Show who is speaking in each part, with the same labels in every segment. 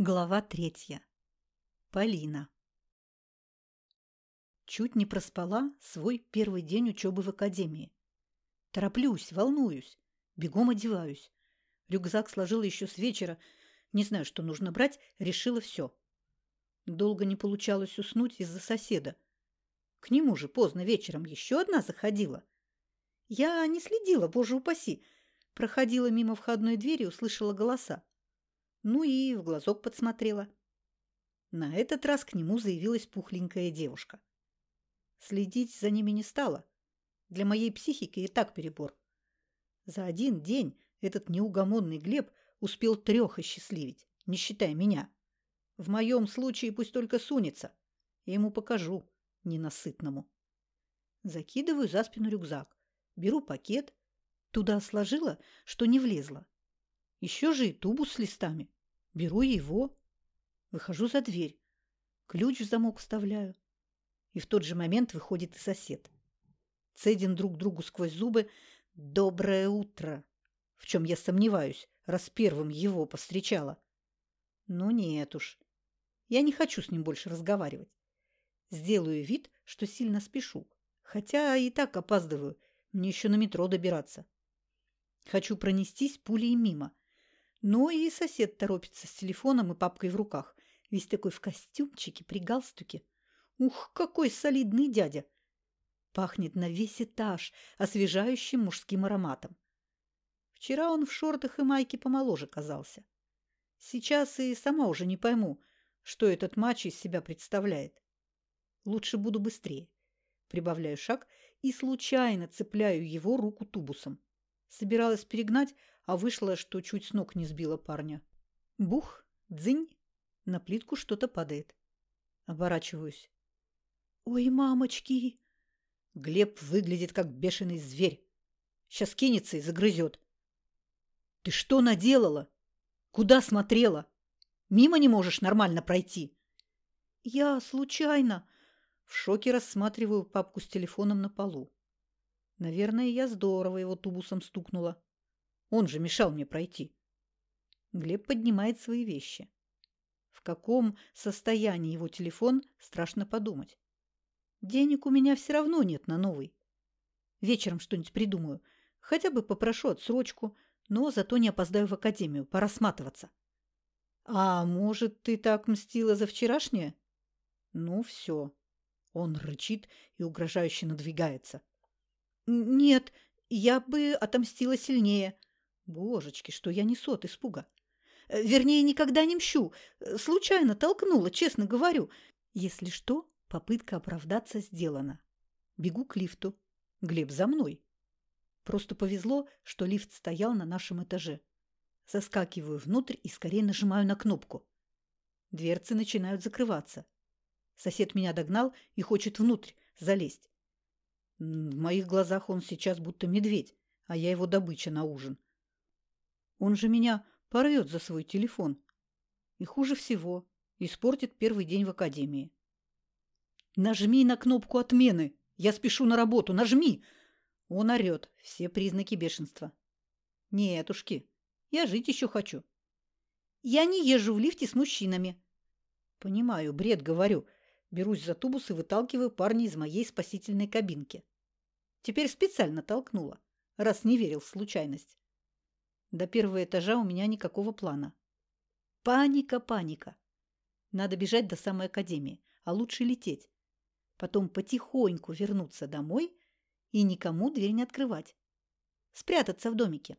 Speaker 1: Глава третья. Полина. Чуть не проспала свой первый день учебы в академии. Тороплюсь, волнуюсь, бегом одеваюсь. Рюкзак сложила еще с вечера. Не знаю, что нужно брать, решила все. Долго не получалось уснуть из-за соседа. К нему же поздно вечером еще одна заходила. Я не следила, боже упаси. Проходила мимо входной двери и услышала голоса. Ну и в глазок подсмотрела. На этот раз к нему заявилась пухленькая девушка. Следить за ними не стала. Для моей психики и так перебор. За один день этот неугомонный Глеб успел трех осчастливить, не считая меня. В моем случае пусть только сунется. Я ему покажу, ненасытному. Закидываю за спину рюкзак, беру пакет. Туда сложила, что не влезла. Еще же и тубус с листами. Беру его. Выхожу за дверь. Ключ в замок вставляю. И в тот же момент выходит и сосед. Цедим друг другу сквозь зубы «Доброе утро!» В чем я сомневаюсь, раз первым его повстречала. Ну нет уж. Я не хочу с ним больше разговаривать. Сделаю вид, что сильно спешу. Хотя и так опаздываю. Мне еще на метро добираться. Хочу пронестись пулей мимо, но и сосед торопится с телефоном и папкой в руках. Весь такой в костюмчике, при галстуке. Ух, какой солидный дядя! Пахнет на весь этаж освежающим мужским ароматом. Вчера он в шортах и майке помоложе казался. Сейчас и сама уже не пойму, что этот матч из себя представляет. Лучше буду быстрее. Прибавляю шаг и случайно цепляю его руку тубусом. Собиралась перегнать, а вышло, что чуть с ног не сбила парня. Бух, дзынь, на плитку что-то падает. Оборачиваюсь. «Ой, мамочки!» Глеб выглядит как бешеный зверь. Сейчас кинется и загрызет. «Ты что наделала? Куда смотрела? Мимо не можешь нормально пройти?» «Я случайно!» В шоке рассматриваю папку с телефоном на полу. Наверное, я здорово его тубусом стукнула. Он же мешал мне пройти. Глеб поднимает свои вещи. В каком состоянии его телефон, страшно подумать. Денег у меня все равно нет на новый. Вечером что-нибудь придумаю. Хотя бы попрошу отсрочку, но зато не опоздаю в академию. Пора сматываться. А может, ты так мстила за вчерашнее? Ну, все. Он рычит и угрожающе надвигается. Нет, я бы отомстила сильнее. Божечки, что я несу от испуга. Э, вернее, никогда не мщу. Э, случайно толкнула, честно говорю. Если что, попытка оправдаться сделана. Бегу к лифту. Глеб за мной. Просто повезло, что лифт стоял на нашем этаже. Соскакиваю внутрь и скорее нажимаю на кнопку. Дверцы начинают закрываться. Сосед меня догнал и хочет внутрь залезть. В моих глазах он сейчас будто медведь, а я его добыча на ужин. Он же меня порвет за свой телефон. И хуже всего, испортит первый день в академии. «Нажми на кнопку отмены! Я спешу на работу! Нажми!» Он орет. Все признаки бешенства. «Нетушки, я жить еще хочу». «Я не езжу в лифте с мужчинами». «Понимаю, бред говорю». Берусь за тубус и выталкиваю парня из моей спасительной кабинки. Теперь специально толкнула, раз не верил в случайность. До первого этажа у меня никакого плана. Паника, паника. Надо бежать до самой академии, а лучше лететь. Потом потихоньку вернуться домой и никому дверь не открывать. Спрятаться в домике.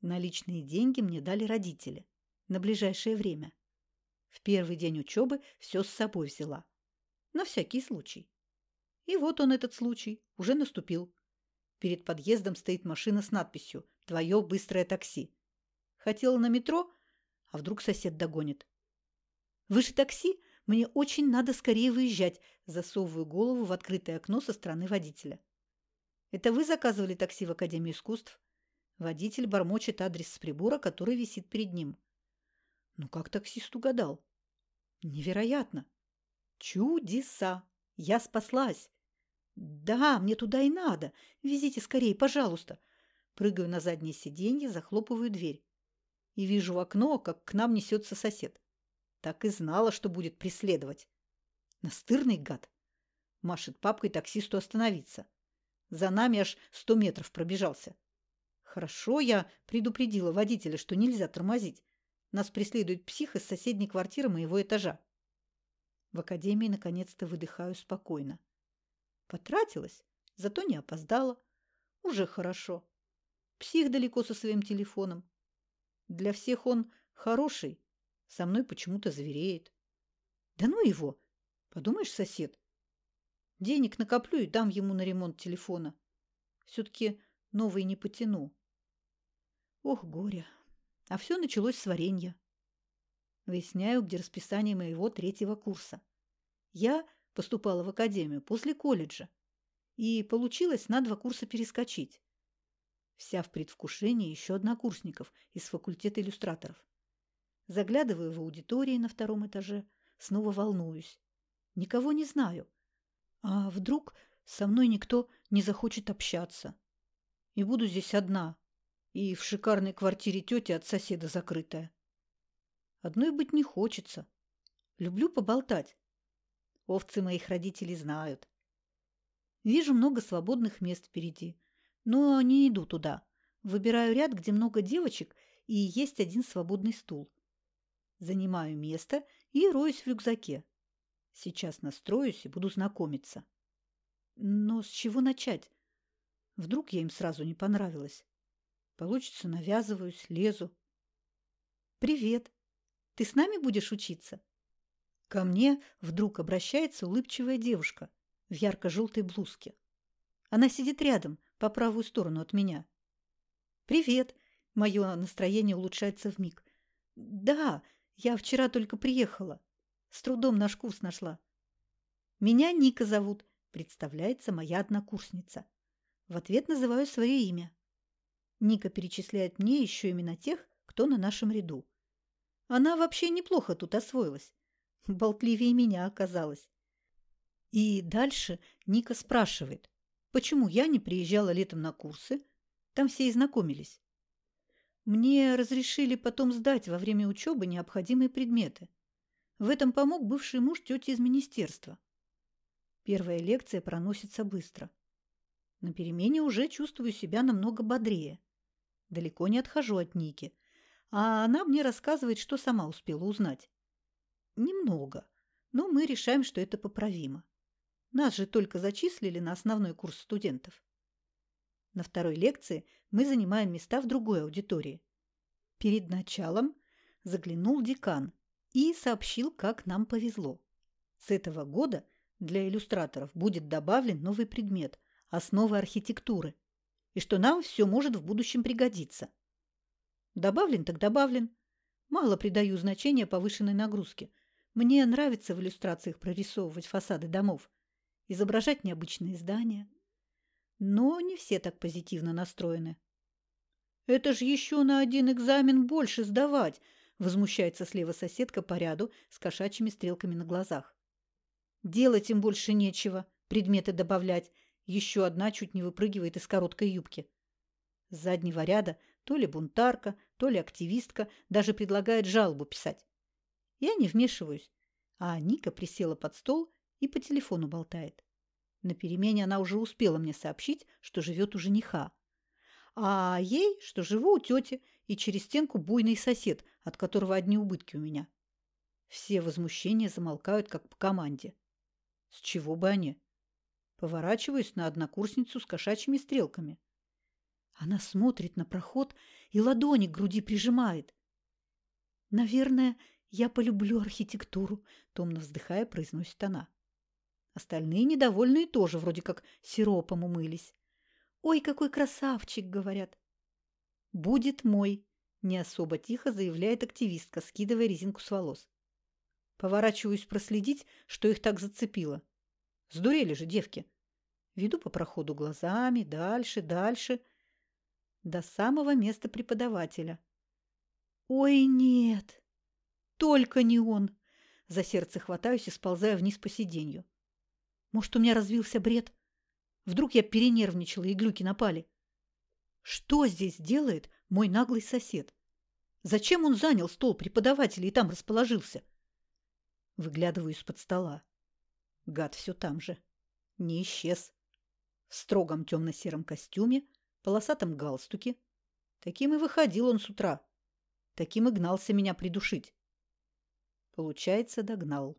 Speaker 1: Наличные деньги мне дали родители на ближайшее время. В первый день учебы все с собой взяла. На всякий случай. И вот он, этот случай, уже наступил. Перед подъездом стоит машина с надписью Твое быстрое такси. Хотела на метро, а вдруг сосед догонит. Вы же такси? Мне очень надо скорее выезжать. Засовываю голову в открытое окно со стороны водителя. Это вы заказывали такси в Академию искусств? Водитель бормочет адрес с прибора, который висит перед ним. Ну как таксист угадал? Невероятно! Чудеса! Я спаслась! Да, мне туда и надо. Везите скорее, пожалуйста. Прыгаю на заднее сиденье, захлопываю дверь. и вижу в окно, как к нам несется сосед. Так и знала, что будет преследовать. Настырный гад. Машет папкой таксисту остановиться. За нами аж сто метров пробежался. Хорошо я предупредила водителя, что нельзя тормозить. Нас преследует псих из соседней квартиры моего этажа. В академии наконец-то выдыхаю спокойно. Потратилась, зато не опоздала. Уже хорошо. Псих далеко со своим телефоном. Для всех он хороший, со мной почему-то звереет. Да ну его! Подумаешь, сосед. Денег накоплю и дам ему на ремонт телефона. Все-таки новый не потяну. Ох, горе! А все началось с варенья. Выясняю, где расписание моего третьего курса. Я поступала в академию после колледжа и получилось на два курса перескочить. Вся в предвкушении еще однокурсников из факультета иллюстраторов. Заглядываю в аудитории на втором этаже, снова волнуюсь. Никого не знаю. А вдруг со мной никто не захочет общаться? И буду здесь одна, и в шикарной квартире тети от соседа закрытая. Одной быть не хочется. Люблю поболтать. Овцы моих родителей знают. Вижу много свободных мест впереди, но не иду туда. Выбираю ряд, где много девочек и есть один свободный стул. Занимаю место и роюсь в рюкзаке. Сейчас настроюсь и буду знакомиться. Но с чего начать? Вдруг я им сразу не понравилась. Получится, навязываюсь, лезу. «Привет! Ты с нами будешь учиться?» Ко мне вдруг обращается улыбчивая девушка в ярко-желтой блузке. Она сидит рядом, по правую сторону от меня. «Привет!» – мое настроение улучшается вмиг. «Да, я вчера только приехала. С трудом наш курс нашла. Меня Ника зовут», – представляется моя однокурсница. В ответ называю свое имя. Ника перечисляет мне еще имена тех, кто на нашем ряду. Она вообще неплохо тут освоилась. Болтливее меня оказалось. И дальше Ника спрашивает, почему я не приезжала летом на курсы? Там все и знакомились. Мне разрешили потом сдать во время учебы необходимые предметы. В этом помог бывший муж тети из министерства. Первая лекция проносится быстро. На перемене уже чувствую себя намного бодрее. Далеко не отхожу от Ники, а она мне рассказывает, что сама успела узнать. Немного, но мы решаем, что это поправимо. Нас же только зачислили на основной курс студентов. На второй лекции мы занимаем места в другой аудитории. Перед началом заглянул декан и сообщил, как нам повезло. С этого года для иллюстраторов будет добавлен новый предмет – основы архитектуры – и что нам все может в будущем пригодиться. Добавлен так добавлен. Мало придаю значения повышенной нагрузке. Мне нравится в иллюстрациях прорисовывать фасады домов, изображать необычные здания. Но не все так позитивно настроены. «Это ж еще на один экзамен больше сдавать!» возмущается слева соседка по ряду с кошачьими стрелками на глазах. «Делать им больше нечего, предметы добавлять, еще одна чуть не выпрыгивает из короткой юбки. С заднего ряда то ли бунтарка, то ли активистка даже предлагает жалобу писать. Я не вмешиваюсь, а Ника присела под стол и по телефону болтает. На перемене она уже успела мне сообщить, что живет у жениха. А ей, что живу у тети и через стенку буйный сосед, от которого одни убытки у меня. Все возмущения замолкают, как по команде. С чего бы они? Поворачиваюсь на однокурсницу с кошачьими стрелками. Она смотрит на проход и ладони к груди прижимает. «Наверное, я полюблю архитектуру», — томно вздыхая, произносит она. Остальные недовольные тоже вроде как сиропом умылись. «Ой, какой красавчик!» — говорят. «Будет мой», — не особо тихо заявляет активистка, скидывая резинку с волос. Поворачиваюсь проследить, что их так зацепило. Сдурели же девки. Веду по проходу глазами, дальше, дальше, до самого места преподавателя. Ой, нет! Только не он! За сердце хватаюсь и сползаю вниз по сиденью. Может, у меня развился бред? Вдруг я перенервничала и глюки напали? Что здесь делает мой наглый сосед? Зачем он занял стол преподавателя и там расположился? Выглядываю из-под стола. Гад все там же. Не исчез. В строгом темно-сером костюме, полосатом галстуке. Таким и выходил он с утра. Таким и гнался меня придушить. Получается, догнал.